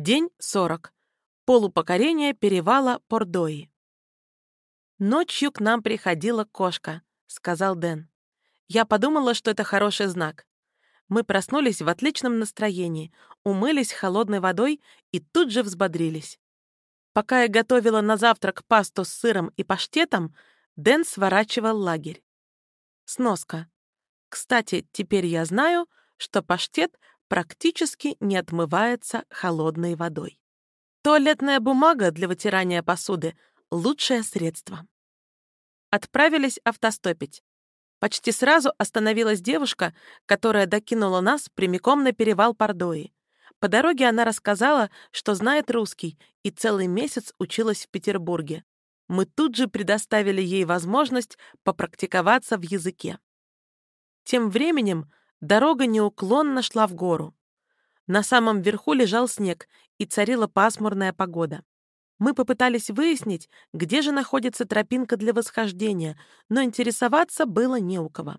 День 40. Полупокорение перевала Пордои. «Ночью к нам приходила кошка», — сказал Дэн. Я подумала, что это хороший знак. Мы проснулись в отличном настроении, умылись холодной водой и тут же взбодрились. Пока я готовила на завтрак пасту с сыром и паштетом, Дэн сворачивал лагерь. Сноска. Кстати, теперь я знаю, что паштет практически не отмывается холодной водой. Туалетная бумага для вытирания посуды — лучшее средство. Отправились автостопить. Почти сразу остановилась девушка, которая докинула нас прямиком на перевал Пардои. По дороге она рассказала, что знает русский и целый месяц училась в Петербурге. Мы тут же предоставили ей возможность попрактиковаться в языке. Тем временем Дорога неуклонно шла в гору. На самом верху лежал снег, и царила пасмурная погода. Мы попытались выяснить, где же находится тропинка для восхождения, но интересоваться было не у кого.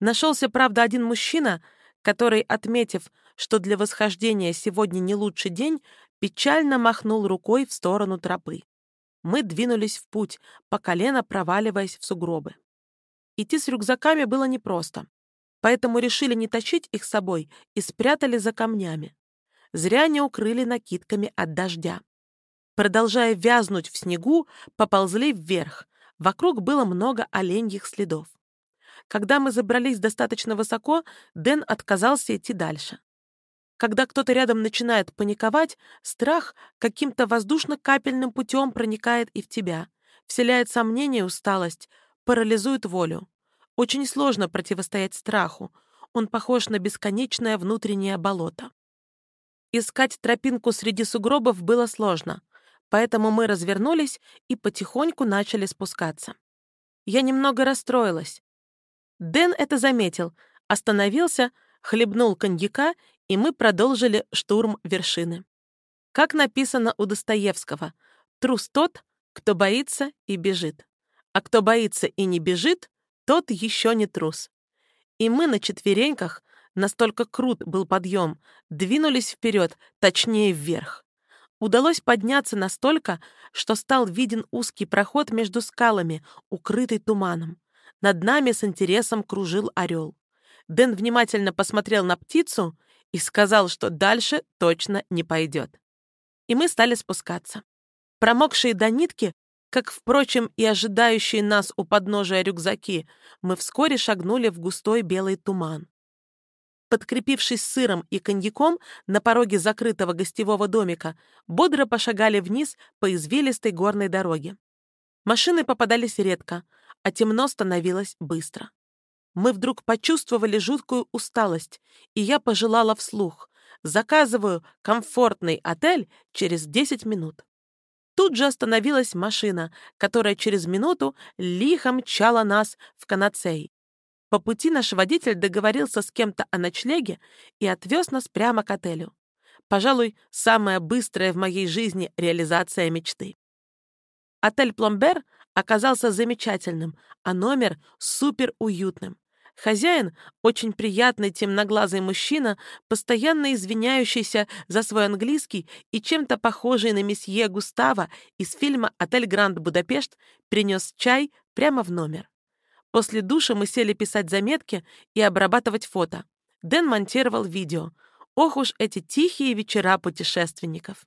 Нашелся, правда, один мужчина, который, отметив, что для восхождения сегодня не лучший день, печально махнул рукой в сторону тропы. Мы двинулись в путь, по колено проваливаясь в сугробы. Идти с рюкзаками было непросто поэтому решили не тащить их собой и спрятали за камнями. Зря не укрыли накидками от дождя. Продолжая вязнуть в снегу, поползли вверх. Вокруг было много оленьих следов. Когда мы забрались достаточно высоко, Дэн отказался идти дальше. Когда кто-то рядом начинает паниковать, страх каким-то воздушно-капельным путем проникает и в тебя, вселяет сомнение и усталость, парализует волю. Очень сложно противостоять страху. Он похож на бесконечное внутреннее болото. Искать тропинку среди сугробов было сложно, поэтому мы развернулись и потихоньку начали спускаться. Я немного расстроилась. Дэн это заметил, остановился, хлебнул коньяка, и мы продолжили штурм вершины. Как написано у Достоевского, трус тот, кто боится и бежит. А кто боится и не бежит, тот еще не трус. И мы на четвереньках, настолько крут был подъем, двинулись вперед, точнее вверх. Удалось подняться настолько, что стал виден узкий проход между скалами, укрытый туманом. Над нами с интересом кружил орел. Дэн внимательно посмотрел на птицу и сказал, что дальше точно не пойдет. И мы стали спускаться. Промокшие до нитки, как, впрочем, и ожидающие нас у подножия рюкзаки, мы вскоре шагнули в густой белый туман. Подкрепившись сыром и коньяком на пороге закрытого гостевого домика, бодро пошагали вниз по извилистой горной дороге. Машины попадались редко, а темно становилось быстро. Мы вдруг почувствовали жуткую усталость, и я пожелала вслух. Заказываю комфортный отель через 10 минут. Тут же остановилась машина, которая через минуту лихо мчала нас в Канацей. По пути наш водитель договорился с кем-то о ночлеге и отвез нас прямо к отелю. Пожалуй, самая быстрая в моей жизни реализация мечты. Отель «Пломбер» оказался замечательным, а номер — супер уютным. Хозяин, очень приятный темноглазый мужчина, постоянно извиняющийся за свой английский и чем-то похожий на месье Густава из фильма «Отель Гранд Будапешт», принес чай прямо в номер. После душа мы сели писать заметки и обрабатывать фото. Дэн монтировал видео. Ох уж эти тихие вечера путешественников.